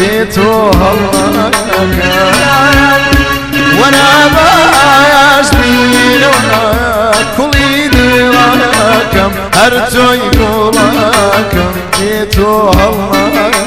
هلاك وأنا باش بينونا كل دراكم هرتو يقولكم بيتو هلاك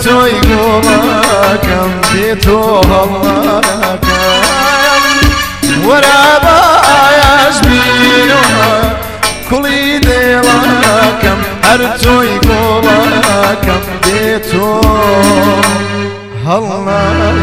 ديركم هرتو يقولكم بيتو هلاكم وأنا بايش بينو كل ديركم هرتو يقولكم بيتو هلاك